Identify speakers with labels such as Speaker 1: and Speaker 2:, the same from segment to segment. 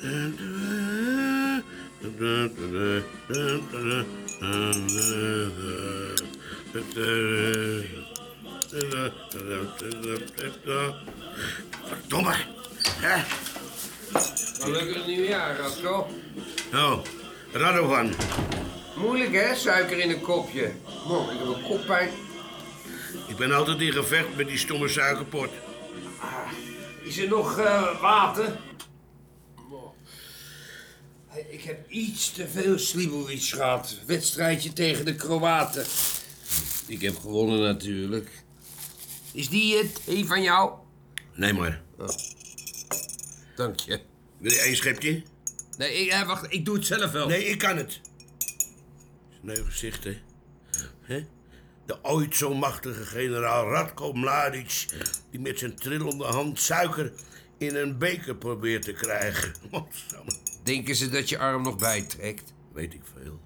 Speaker 1: Domme. Hè?
Speaker 2: Gelukkig nieuwjaar, Radko.
Speaker 1: Oh, Radovan.
Speaker 2: Moeilijk, hè? Suiker in een kopje. Man, ik heb een koppijn.
Speaker 1: Ik ben altijd in gevecht met die stomme suikerpot.
Speaker 2: Is er nog eh, water? Ik heb iets te veel Slivovic gehad. Wedstrijdje tegen de Kroaten. Ik heb gewonnen natuurlijk. Is die het? Een van jou?
Speaker 1: Nee, maar.
Speaker 2: Dank je.
Speaker 1: Wil je één schepje?
Speaker 2: Nee, ik, eh, wacht, ik doe het zelf wel.
Speaker 1: Nee, ik kan het. Sneu gezicht, hè? Hè? De ooit zo machtige generaal Radko Mladic... die met zijn trillende hand suiker in een beker probeert te krijgen.
Speaker 2: Denken ze dat je arm nog bijtrekt?
Speaker 1: Weet ik veel.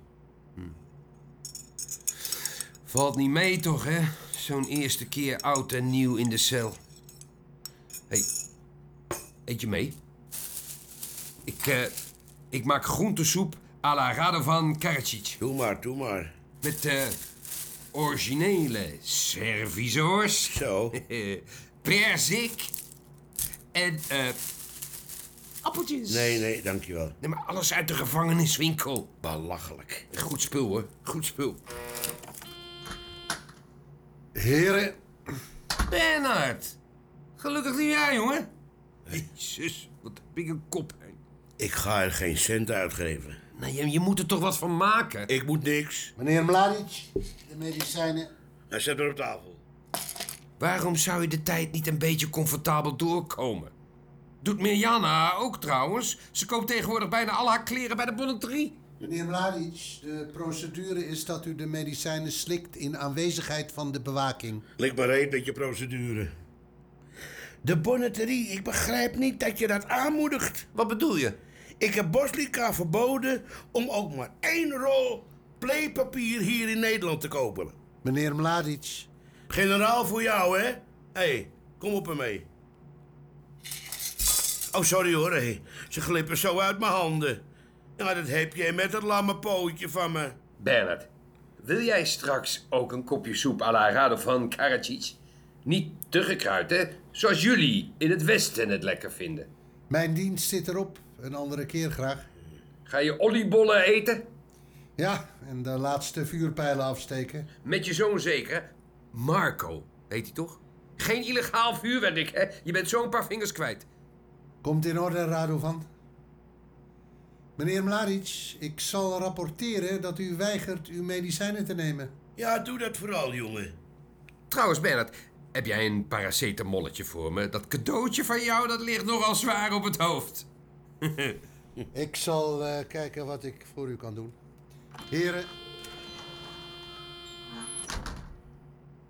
Speaker 2: Valt niet mee toch, hè? Zo'n eerste keer oud en nieuw in de cel. Hé, hey, eet je mee? Ik, eh, ik maak groentesoep à la Radovan Karadzic.
Speaker 1: Doe maar, doe maar.
Speaker 2: Met eh originele servizors.
Speaker 1: Zo.
Speaker 2: Perzik. En eh appeltjes.
Speaker 1: Nee, nee, dankjewel.
Speaker 2: Nee, maar alles uit de gevangeniswinkel.
Speaker 1: Belachelijk.
Speaker 2: Goed spul, hoor. Goed spul.
Speaker 3: Heren,
Speaker 2: Bernard. Gelukkig nieuwjaar, jongen. Jezus, wat heb ik een kop.
Speaker 1: Ik ga er geen cent uitgeven.
Speaker 2: Nou, je, je moet er toch wat van maken.
Speaker 1: Ik moet niks.
Speaker 3: meneer Mladic, de medicijnen.
Speaker 1: Hij zet er op tafel.
Speaker 2: Waarom zou je de tijd niet een beetje comfortabel doorkomen? Doet Mirjana ook trouwens. Ze koopt tegenwoordig bijna al haar kleren bij de bonneterie.
Speaker 3: Meneer Mladic, de procedure is dat u de medicijnen slikt in aanwezigheid van de bewaking.
Speaker 1: Lik maar reed met je procedure. De bonneterie, ik begrijp niet dat je dat aanmoedigt.
Speaker 2: Wat bedoel je?
Speaker 1: Ik heb Boslika verboden om ook maar één rol playpapier hier in Nederland te kopen.
Speaker 3: Meneer Mladic,
Speaker 1: Generaal voor jou, hè? Hé, hey, kom op ermee. Oh, sorry hoor, hé. Ze glippen zo uit mijn handen. Ja, dat heb jij met dat lamme pootje van me.
Speaker 2: Bernard, wil jij straks ook een kopje soep à la Radovan Karadzic? Niet te gekruid, hè? Zoals jullie in het Westen het lekker vinden.
Speaker 3: mijn dienst zit erop. Een andere keer graag.
Speaker 2: Ga je oliebollen eten?
Speaker 3: Ja, en de laatste vuurpijlen afsteken.
Speaker 2: Met je zoon zeker? Marco, heet hij toch? Geen illegaal vuurwerk, hè? Je bent zo een paar vingers kwijt.
Speaker 3: Komt in orde, Radovan. Meneer Mladic, ik zal rapporteren dat u weigert uw medicijnen te nemen.
Speaker 1: Ja, doe dat vooral, jongen.
Speaker 2: Trouwens, Bernard, heb jij een paracetamolletje voor me? Dat cadeautje van jou, dat ligt nogal zwaar op het hoofd.
Speaker 3: Ik zal eh, kijken wat ik voor u kan doen. Heren,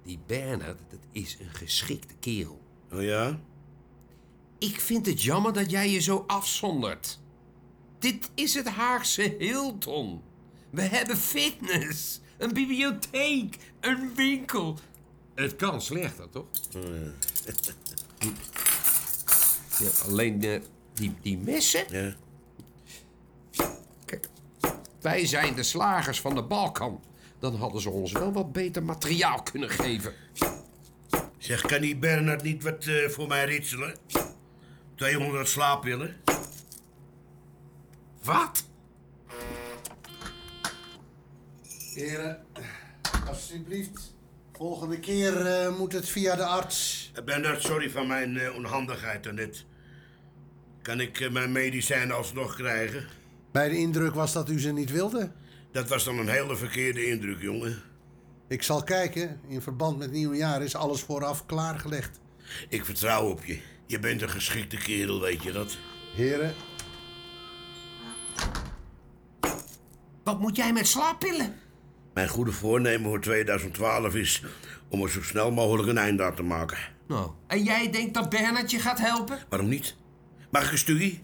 Speaker 2: Die Bernard, dat is een geschikte kerel.
Speaker 1: Oh ja?
Speaker 2: Ik vind het jammer dat jij je zo afzondert. Dit is het Haagse Hilton. We hebben fitness, een bibliotheek, een winkel. Het kan slechter, toch? Ja, alleen eh, die, die messen.
Speaker 1: Ja.
Speaker 2: Kijk, wij zijn de slagers van de Balkan. Dan hadden ze ons wel wat beter materiaal kunnen geven.
Speaker 1: Zeg, kan die Bernard niet wat eh, voor mij ritselen? 200 slaappillen?
Speaker 2: Wat?
Speaker 3: heren, alsjeblieft. Volgende keer eh, moet het via de arts.
Speaker 1: Eh, Bernard, sorry van mijn eh, onhandigheid daarnet. Kan ik mijn medicijnen alsnog krijgen?
Speaker 3: Bij de indruk was dat u ze niet wilde.
Speaker 1: Dat was dan een hele verkeerde indruk, jongen.
Speaker 3: Ik zal kijken. In verband met nieuwjaar is alles vooraf klaargelegd.
Speaker 1: Ik vertrouw op je. Je bent een geschikte kerel, weet je dat?
Speaker 3: Heren,
Speaker 2: Wat moet jij met slaappillen?
Speaker 1: Mijn goede voornemen voor 2012 is om er zo snel mogelijk een einde aan te maken.
Speaker 2: Nou, en jij denkt dat Bernard je gaat helpen?
Speaker 1: Waarom niet? Mag ik een stukje?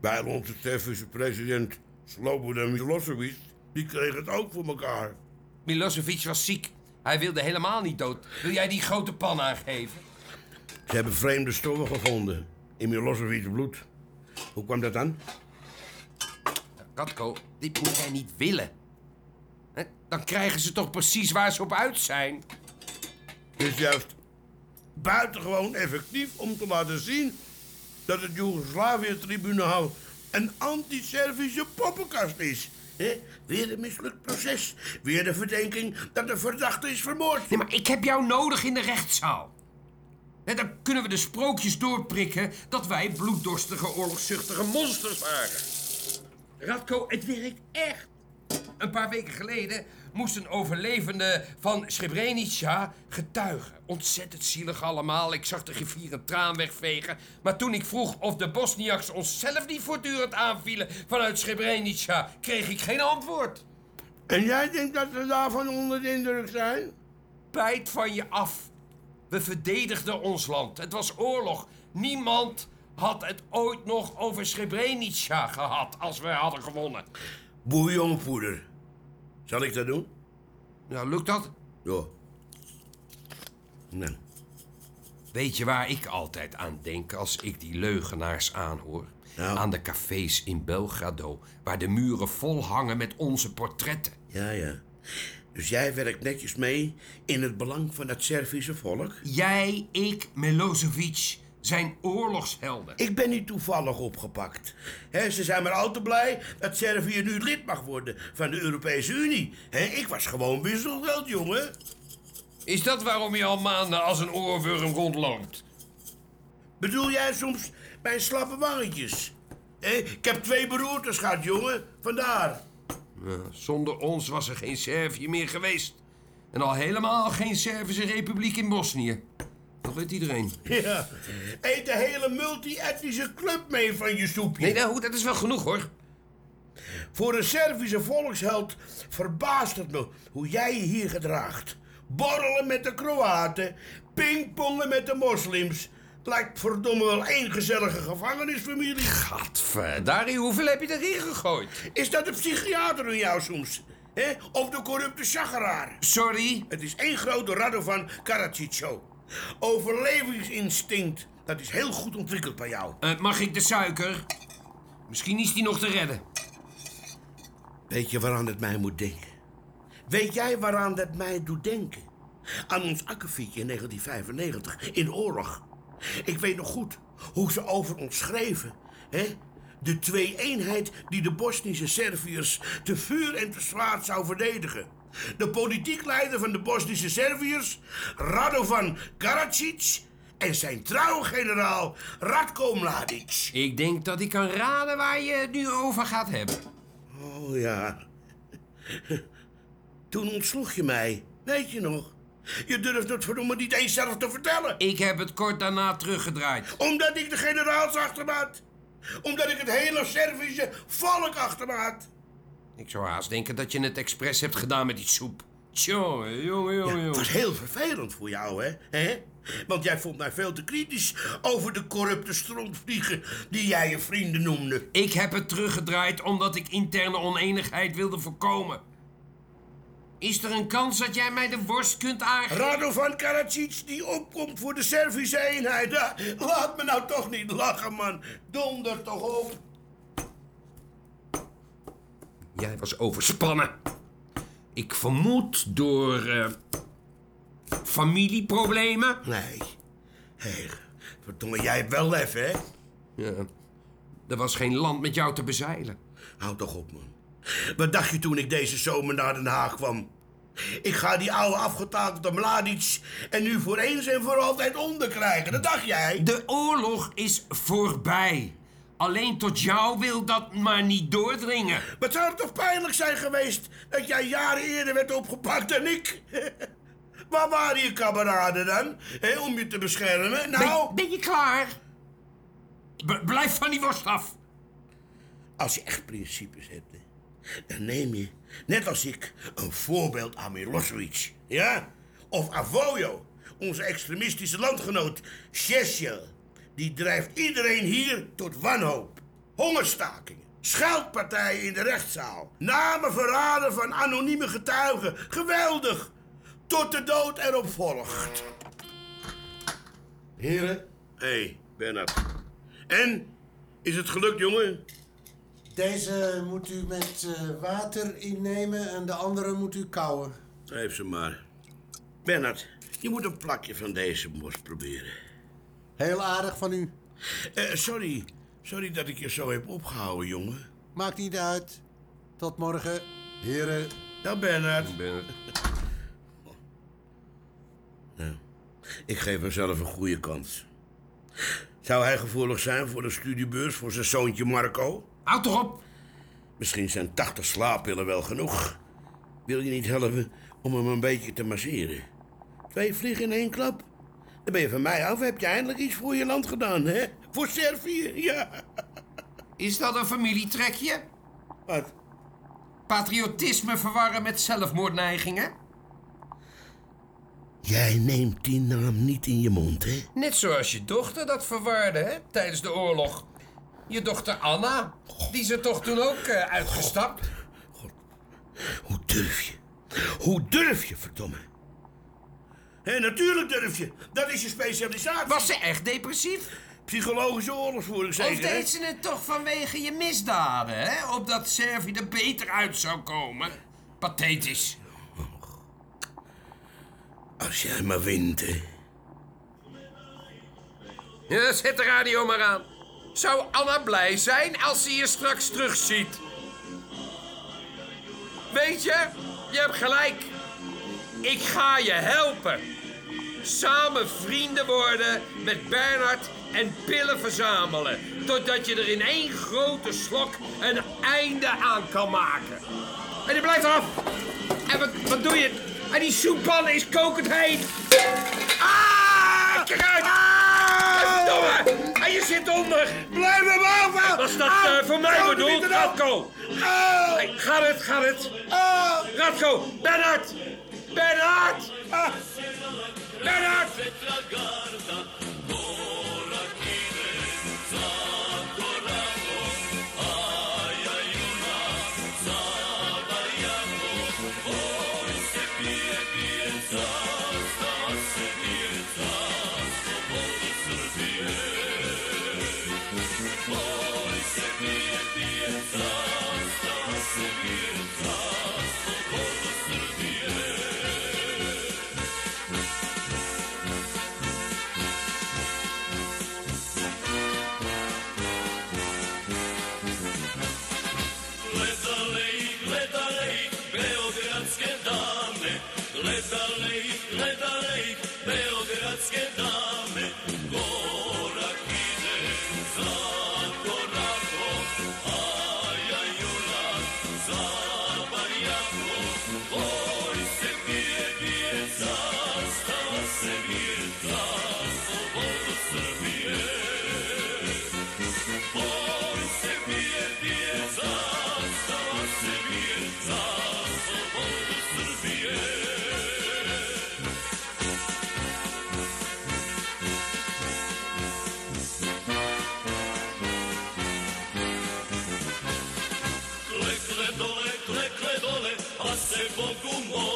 Speaker 1: Bij onze Servische president Slobodan Milosevic, die kreeg het ook voor elkaar.
Speaker 2: Milosevic was ziek. Hij wilde helemaal niet dood. Wil jij die grote pan aangeven?
Speaker 1: Ze hebben vreemde stoffen gevonden in Milosevic's bloed. Hoe kwam dat dan?
Speaker 2: Radko, dit moet jij niet willen. Dan krijgen ze toch precies waar ze op uit zijn.
Speaker 1: Het is juist buitengewoon effectief om te laten zien dat het Joegoslavië-tribunaal een anti-Servische poppenkast is. Weer een mislukt proces. Weer de verdenking dat de verdachte is vermoord.
Speaker 2: Nee, maar ik heb jou nodig in de rechtszaal. En dan kunnen we de sprookjes doorprikken dat wij bloeddorstige, oorlogszuchtige monsters waren. Radko, het werkt echt. Een paar weken geleden moest een overlevende van Srebrenica getuigen. Ontzettend zielig allemaal. Ik zag de griffier een traan wegvegen. Maar toen ik vroeg of de Bosniaks onszelf niet voortdurend aanvielen vanuit Srebrenica, kreeg ik geen antwoord.
Speaker 1: En jij denkt dat we daarvan onder de indruk zijn?
Speaker 2: Bijt van je af. We verdedigden ons land. Het was oorlog. Niemand had het ooit nog over Srebrenica gehad als we hadden gewonnen.
Speaker 1: Bouillonpoeder. Zal ik dat doen?
Speaker 2: Nou, lukt dat?
Speaker 1: Ja. Nou,
Speaker 2: Weet je waar ik altijd aan denk als ik die leugenaars aanhoor?
Speaker 1: Nou?
Speaker 2: Aan de cafés in Belgrado, waar de muren vol hangen met onze portretten.
Speaker 1: ja, ja. Dus jij werkt netjes mee in het belang van het Servische volk?
Speaker 2: Jij, ik, Milosevic zijn oorlogshelden.
Speaker 1: Ik ben niet toevallig opgepakt. Hè, ze zijn maar al te blij dat Servië nu lid mag worden van de Europese Unie. Hè, ik was gewoon wisselgeld, jongen.
Speaker 2: Is dat waarom je al maanden als een oorworm rondloopt?
Speaker 1: Bedoel jij soms mijn slappe wangetjes? Hè, ik heb twee beroertes gehad, jongen. Vandaar.
Speaker 2: Zonder ons was er geen Servië meer geweest. En al helemaal geen Servische republiek in Bosnië. Dat weet iedereen.
Speaker 1: Ja. Eet de hele multi-etnische club mee van je soepje.
Speaker 2: Nee, nou, dat is wel genoeg hoor.
Speaker 1: Voor een Servische volksheld verbaast het me hoe jij je hier gedraagt. Borrelen met de Kroaten, pingpongen met de moslims. Het lijkt verdomme wel één gezellige gevangenisfamilie.
Speaker 2: Gadverdarie, hoeveel heb je erin gegooid?
Speaker 1: Is dat de psychiater in jou soms? hè? Of de corrupte chageraar?
Speaker 2: Sorry?
Speaker 1: Het is één grote Radovan Karadzic-show. Overlevingsinstinct, dat is heel goed ontwikkeld bij jou.
Speaker 2: Eh, mag ik de suiker? Misschien is die nog te redden.
Speaker 1: Weet je waaraan het mij moet denken? Weet jij waaraan dat mij doet denken? Aan ons akkefietje in 1995, in de oorlog. Ik weet nog goed hoe ze over ons schreven. Hè? De twee-eenheid die de Bosnische Serviërs te vuur en te zwaard zou verdedigen. De politiek leider van de Bosnische Serviërs, Radovan Karadzic... en zijn trouwe generaal Radko Mladic.
Speaker 2: Ik denk dat ik kan raden waar je het nu over gaat hebben.
Speaker 1: Oh ja. Toen ontsloeg je mij, weet je nog? Je durft het verdomme niet eens zelf te vertellen.
Speaker 2: Ik heb het kort daarna teruggedraaid.
Speaker 1: Omdat ik de generaals achter me had. Omdat ik het hele Servische volk achter me had.
Speaker 2: Ik zou haast denken dat je het expres hebt gedaan met die soep. Tjonge, jonge, jonge,
Speaker 1: Het was heel vervelend voor jou, hè? hè? Want jij vond mij veel te kritisch over de corrupte strontvliegen die jij je vrienden noemde.
Speaker 2: Ik heb het teruggedraaid omdat ik interne oneenigheid wilde voorkomen. Is er een kans dat jij mij de worst kunt aangeven?
Speaker 1: Radovan Karadzic die opkomt voor de Servische eenheid. Ja, laat me nou toch niet lachen, man. Donder toch op.
Speaker 2: Jij was overspannen. Ik vermoed door eh, familieproblemen.
Speaker 1: Nee. Hé, verdomme, jij hebt wel lef, hè?
Speaker 2: Ja. Er was geen land met jou te bezeilen.
Speaker 1: Houd toch op, man. Wat dacht je toen ik deze zomer naar Den Haag kwam? Ik ga die oude afgetakelde Mladic en nu voor eens en voor altijd onderkrijgen. Dat dacht jij?
Speaker 2: De oorlog is voorbij. Alleen tot jou wil dat maar niet doordringen.
Speaker 1: Maar het zou toch pijnlijk zijn geweest dat jij jaren eerder werd opgepakt dan ik? Waar waren je kameraden dan? Om je te beschermen? Nou,
Speaker 2: Ben, ben je klaar? B- blijf van die worst af.
Speaker 1: als je echt principes hebt, dan neem je, net als ik, een voorbeeld aan Milosevic. Ja? Of Avoyo, onze extremistische landgenoot Shesjel. Die drijft iedereen hier tot wanhoop. Hongerstakingen, scheldpartijen in de rechtszaal, namen verraden van anonieme getuigen. Geweldig! Tot de dood erop volgt.
Speaker 3: Heren,
Speaker 1: Hé, hey, Bernard. En? Is het gelukt, jongen?
Speaker 3: deze moet u met eh, water innemen en de andere moet u kouwen.
Speaker 1: Geef ze maar. Bernard, je moet een plakje van deze mos proberen.
Speaker 3: Heel aardig van u.
Speaker 1: Eh, sorry. Sorry dat ik je zo heb opgehouden, jongen.
Speaker 3: Maakt niet uit. Tot morgen. Heren.
Speaker 1: Nou, Bernard.
Speaker 2: Bernard.
Speaker 1: Ik geef hem zelf een goede kans. Zou hij gevoelig zijn voor de studiebeurs voor zijn zoontje Marco?
Speaker 2: Houd toch op!
Speaker 1: Misschien zijn 80 slaappillen wel genoeg. Wil je niet helpen om hem een beetje te masseren? Twee vliegen in één klap. Dan ben je van mij af, heb je eindelijk iets voor je land gedaan, hè? Voor Servië, ja.
Speaker 2: Is dat een familietrekje?
Speaker 1: Wat?
Speaker 2: Patriotisme verwarren met zelfmoordneigingen?
Speaker 1: Jij neemt die naam niet in je mond, hè?
Speaker 2: Net zoals je dochter dat verwarde, hè, tijdens de oorlog. Je dochter Anna, die is er toch toen ook eh, uitgestapt?
Speaker 1: Hoe durf je? Hoe durf je, verdomme? Hé, natuurlijk durf je. Dat is je specialisatie.
Speaker 2: Was ze echt depressief?
Speaker 1: Psychologische oorlogsvoering,
Speaker 2: Of
Speaker 1: zeker, hè?
Speaker 2: deed ze het toch vanwege je misdaden, hè? Opdat Servië er beter uit zou komen? Pathetisch.
Speaker 1: Als jij maar wint, hè?
Speaker 2: Ja, zet de radio maar aan. Zou Anna blij zijn als ze je straks terugziet? Weet je, je hebt gelijk. Ik ga je helpen. Samen vrienden worden met Bernard en pillen verzamelen. Totdat je er in één grote slok een einde aan kan maken. En die blijft af. En wat, wat doe je? En die soeppan is kokend heet. Ah! Kijk uit! Verdomme! En je zit onder!
Speaker 1: Blijf er boven!
Speaker 2: Was dat eh, voor mij bedoeld. Radko?
Speaker 1: Ah!
Speaker 2: Hey, gaat het, gaat het?
Speaker 1: Ah!
Speaker 2: Radko, Bernard! Bernard! Bernard!
Speaker 4: Srbije. Dole, dole, se Bogu mole.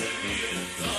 Speaker 4: singing.